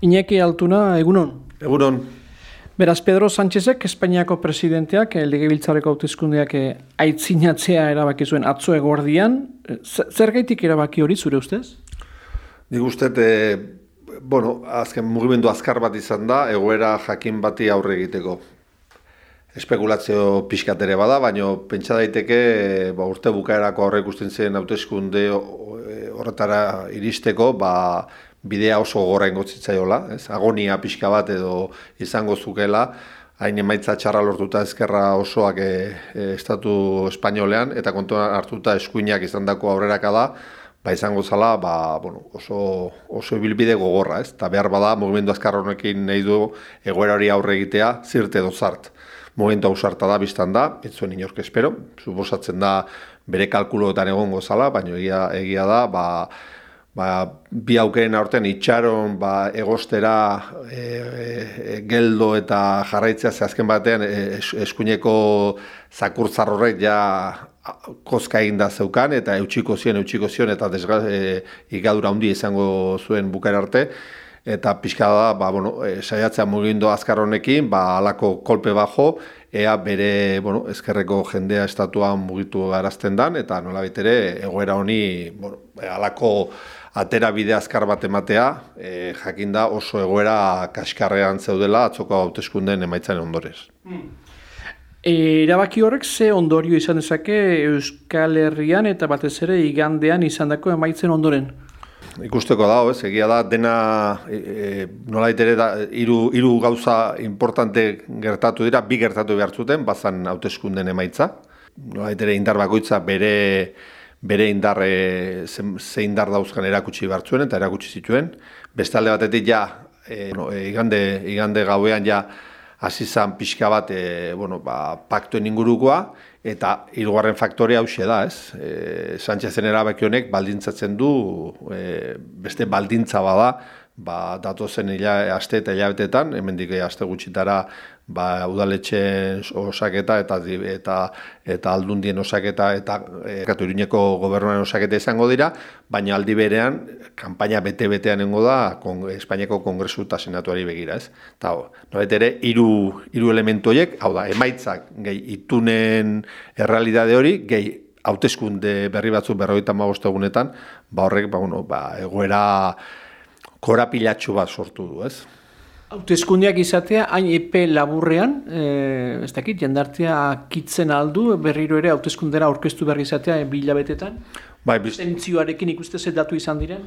Iñaki Altuna, egunon. Egunon. Beraz, Pedro Sánchezek, Espainiako presidenteak, eh, legebiltzareko hautezkundeak eh, aitzinatzea erabaki zuen atzo eguardian. Eh, zer gaitik erabaki hori zure ustez? Nik uste, e, bueno, azken mugimendu azkar bat izan da, egoera jakin bati aurre egiteko. Espekulazio pixkat ere bada, baina pentsa daiteke ba, urte bukaerako aurre ikusten zen hauteskunde horretara iristeko, ba, bidea oso gora ingotitzaiola, ez? Agonia pixka bat edo izango zukela, hain emaitza txarra lortuta ezkerra osoak e, e, estatu espainolean, eta kontu hartuta eskuinak izan dako aurreraka da, ba izango zala, ba, bueno, oso, oso ibilbide gogorra, ez? Eta behar bada, mugimendu azkar honekin nahi du egoera hori aurre egitea, zirte dozart. Mugimendu ausarta da, biztan da, ez zuen inork espero, suposatzen da bere kalkuloetan egongo zala, baina egia, egia da, ba, ba, bi aukeren aurten itxaron ba, egostera e, e, geldo eta jarraitzea ze azken batean e, eskuineko zakurtzar horrek ja kozka egin da zeukan eta eutxiko zion, eutxiko zion eta desga, e, igadura handi izango zuen bukera arte eta pixka da, ba, bueno, e, saiatzea mugindo azkar honekin, ba, alako kolpe bajo, ea bere, bueno, ezkerreko jendea estatuan mugitu garazten dan, eta nola ere egoera honi, bueno, alako atera bide azkar bat ematea, e, jakinda oso egoera kaskarrean zeudela atzoko hauteskundeen emaitzaren ondorez. Hmm. E, erabaki horrek ze ondorio izan dezake Euskal Herrian eta batez ere igandean izandako emaitzen ondoren? Ikusteko da, ez, egia da, dena e, e, nola itere da, iru, iru gauza importante gertatu dira, bi gertatu behar zuten, bazan hauteskunden emaitza. Nola itere indar bakoitza bere bere indarre ze indar dauzkan erakutsi bartzuen eta erakutsi zituen. Bestalde batetik ja, e, no, e, igande, igande gauean ja, hasi zan pixka bat e, bueno, ba, paktuen ingurukoa, eta hirugarren faktore hau da, ez? E, Sanchezen erabaki honek baldintzatzen du, e, beste baldintza bada, ba, datozen ila, aste eta hilabetetan, hemen dike aste gutxitara ba, udaletxen osaketa eta eta eta aldundien osaketa eta e, Katurineko gobernuaren osaketa izango dira, baina aldi berean kanpaina bete-betean nengo da kon, Espainiako Kongresu eta Senatuari begira, ez? Eta, nobet ere, hiru hiru elementu horiek, hau da, emaitzak gehi itunen errealidade hori, gehi hauteskunde berri batzu berroita egunetan, ba horrek, ba, bueno, ba, egoera korapilatxu bat sortu du, ez? Hautezkundiak izatea, hain epe laburrean, e, ez dakit, jendartea kitzen aldu, berriro ere hautezkundera aurkeztu berri izatea e, bilabetetan? Bai, biz... Zentzioarekin ikuste datu izan diren?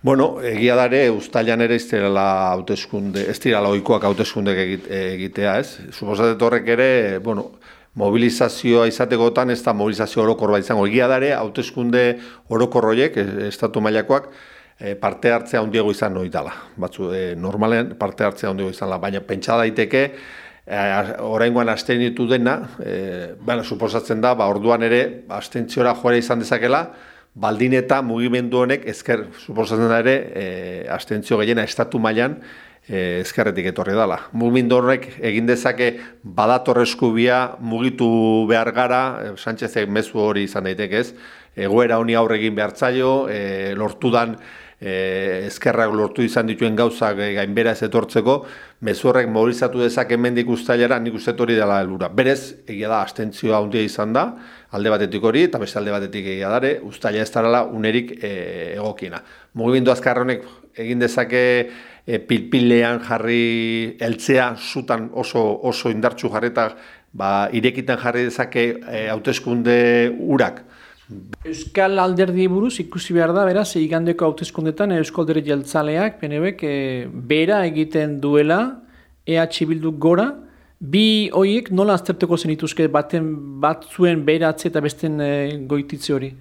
Bueno, egia dare, ustailan ere ez direla hautezkunde, ez direla oikoak hautezkunde egitea, ez? Suposatet horrek ere, bueno, mobilizazioa izategotan ez da mobilizazio orokor bat izango. Egia dare, hautezkunde orokorroiek, estatu mailakoak, e, parte hartzea handiago izan noi dela. Batzu e, normalen parte hartzea handiago izan la, baina pentsa daiteke e, oraingoan ditu dena, e, bueno, suposatzen da, ba orduan ere abstentziora joera izan dezakela, baldin eta mugimendu honek ezker suposatzen da ere e, abstentzio gehiena estatu mailan e, ezkerretik etorri dela. Mugimendu horrek egin dezake badator eskubia mugitu behar gara, e, Sánchezek mezu hori izan daiteke ez, egoera honi aurre egin behartzaio, e, lortudan e, ezkerrak lortu izan dituen gauzak e, gainbera ez etortzeko, mezurrek mobilizatu dezak emendik ustailera nik uste hori dela helbura. Berez, egia da, astentzioa handia izan da, alde batetik hori, eta beste alde batetik egia dare, ustaila ez darala unerik e, egokiena. Mugimendu azkarronek egin dezake e, pilpilean jarri eltzea zutan oso, oso indartsu jarreta ba, irekitan jarri dezake e, hauteskunde urak, Euskal alderdi buruz ikusi behar da, beraz, igandeko hautezkundetan Euskal alderdi jeltzaleak, penebek, e, bera egiten duela, EH Bildu gora, bi horiek nola azterteko zen ituzke baten batzuen beratze eta besten e, goititze hori?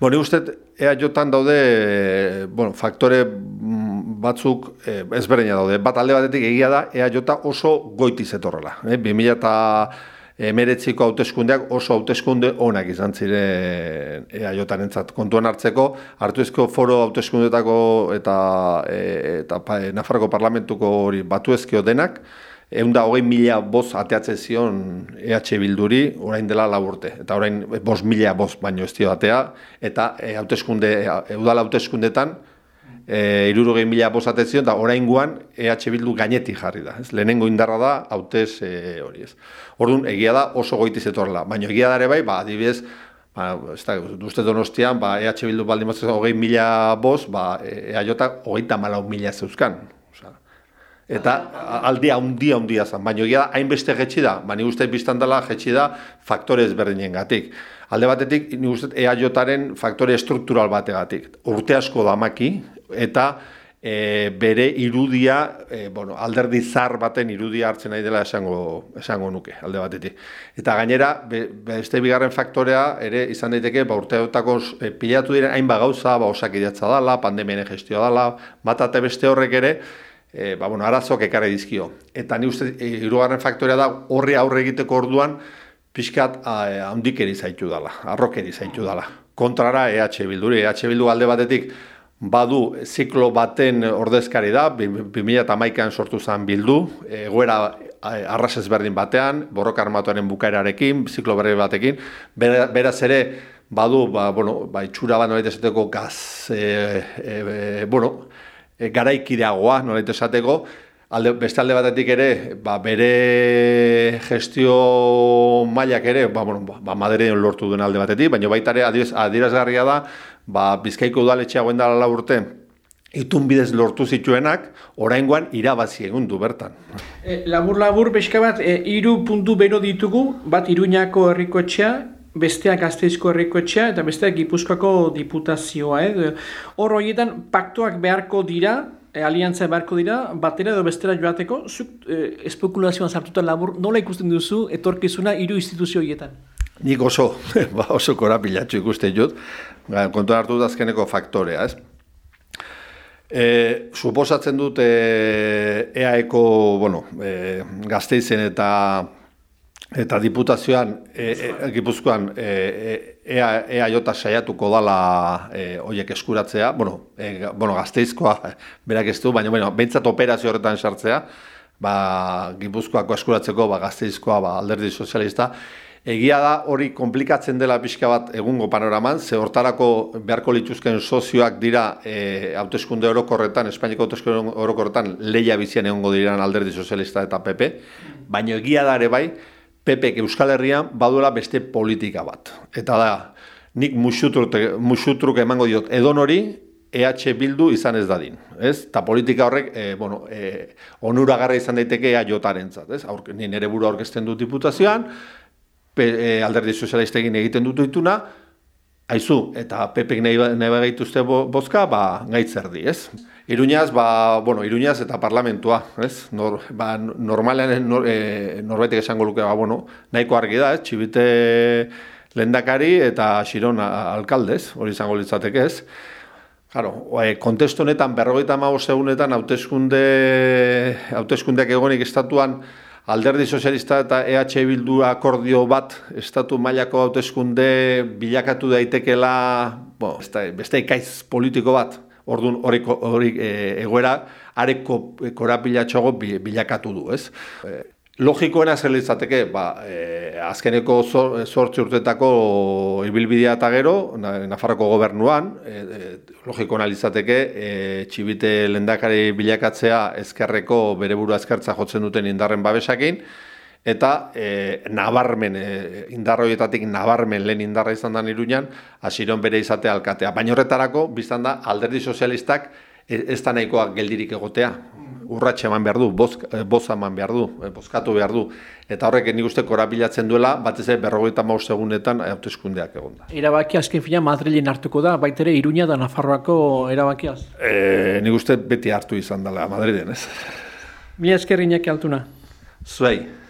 Bueno, uste, EH daude, e, bueno, faktore mm, batzuk e, ezberdina daude. Bat alde batetik egia da, EH oso goitiz etorrela. E, 2000 eta emeretziko hauteskundeak oso hauteskunde onak izan ziren eaiotan entzat. Kontuan hartzeko, hartu ezko foro hauteskundetako eta, e, eta pa, e, Nafarroko parlamentuko hori batu ezkio denak, egun da hogei mila boz ateatzen zion EH Bilduri orain dela laburte. Eta orain boz mila boz baino ez dio atea, eta e, hauteskunde, e, eudala hauteskundetan, e, irurogei mila bosatezion, da orain guan EH Bildu gainetik jarri da. Ez? Lehenengo indarra da, hautez e, hori ez. Orduan, egia da oso goiti zetorla. Baina egia dare bai, ba, adibidez, ba, ez da, duzte donostian, ba, EH Bildu baldin mazu hogei mila boz, ba, EH hogeita malau mila zeuzkan. Osa, eta aldi handi handia zen, baina egia da, hainbeste getxi da, baina uste biztan dela getxi da faktore ezberdinen gatik. Alde batetik, ni uste EAJaren faktore struktural bategatik. Urte asko damaki, eta e, bere irudia, e, bueno, alderdi zar baten irudia hartzen nahi dela esango, esango nuke, alde batetik. Eta gainera, beste bigarren faktorea, ere izan daiteke, ba, urteotako e, pilatu diren hainba gauza, ba, osak idatza dela, pandemien gestioa dela, bat eta beste horrek ere, e, ba, bueno, arazok ekarri dizkio. Eta ni uste, e, irugarren faktorea da, horri aurre egiteko orduan, pixkat handikeri zaitu dela, arrokeri zaitu dela. Kontrara EH Bilduri, EH Bildu alde batetik badu ziklo baten ordezkari da, 2008an sortu zen Bildu, egoera arras ezberdin batean, borroka armatuaren bukaerarekin, ziklo berri batekin, beraz ere badu, ba, bueno, ba, itxura bat nolait esateko gaz, e, e, bueno, e, garaikideagoa nolait esateko, alde, beste alde batetik ere, ba, bere gestio mailak ere, ba, bueno, ba, Madrid lortu duen alde batetik, baina baita ere adierazgarria da, ba, Bizkaiko udaletxea guen dala urte, itun bidez lortu zituenak, oraingoan irabazi egun du bertan. E, labur labur beska bat, e, iru puntu bero ditugu, bat iruñako herrikoetxea, besteak gazteizko herrikoetxea eta besteak gipuzkoako diputazioa. Eh? Hor horietan paktuak beharko dira, e, aliantza beharko dira, batera edo bestera joateko, zuk e, espekulazioan sartuta labur, nola ikusten duzu etorkizuna hiru instituzio horietan? Nik oso, ba, oso korapilatxo ikusten dut, ba, kontuan hartu azkeneko faktorea, ez? E, suposatzen dut e, EAeko, bueno, e, gazteizen eta eta diputazioan, e, e, gipuzkoan, e, e, ea, ea jota saiatuko dala e, oiek eskuratzea, bueno, e, bueno gazteizkoa berak ez du, baina bueno, behintzat operazio horretan sartzea, ba, gipuzkoako eskuratzeko ba, gazteizkoa ba, alderdi sozialista, Egia da hori komplikatzen dela pixka bat egungo panoraman, ze hortarako beharko lituzken sozioak dira e, hauteskunde orokorretan, Espainiko hauteskunde orokorretan leia bizian egongo diran alderdi sozialista eta PP, baina egia da ere bai, Pepek Euskal Herrian baduela beste politika bat. Eta da, nik musutruk emango diot edon hori, EH Bildu izan ez dadin. Ez? Ta politika horrek, e, bueno, e, onuragarra izan daiteke EH jotaren zat. Ez? Aur, nire buru aurkezten dut diputazioan, pe, e, alderdi sozialistekin egiten dut dituna, Aizu, eta Pepek nahi, ba, nahi bagaituzte bozka, ba, gaitzerdi, ez? Iruñaz, ba, bueno, Iruñaz eta parlamentua, ez? Nor, ba, normalean nor, e, norbaitek esango luke, ba, bueno, nahiko argi da, ez? Txibite lendakari eta Xiron alkaldez, hori izango litzateke, ez? Claro, e, kontestu honetan, berrogeita mago segunetan, hauteskunde, hauteskundeak egonik estatuan, Alderdi Sozialista eta EH Bildu akordio bat estatu mailako hauteskunde bilakatu daitekela, bo, beste ikaiz politiko bat, orduan hori e, egoera areko korapilatxoago bilakatu du, ez? E, Logikoena zer litzateke, ba, e, azkeneko zortzi urtetako ibilbidea eta gero, Nafarroko gobernuan, e, e, logikoena litzateke, e, txibite lendakari bilakatzea ezkerreko bere buru ezkertza jotzen duten indarren babesakin, eta e, nabarmen, e, indarroietatik nabarmen lehen indarra izan da niruñan, asiron bere izate alkatea. Baina horretarako, biztan da, alderdi sozialistak ez da nahikoa geldirik egotea urratxe eman behar du, eh, boza eman behar du, eh, bozkatu behar du. Eta horrek nik uste korabilatzen duela, bat ez berrogeita maus egunetan hauteskundeak egon da. Erabaki azken fina Madrilen hartuko da, baitere Iruña da Nafarroako erabakiaz? E, nik uste beti hartu izan dela Madrilen, ez? Mila eskerriñak altuna. Zuei.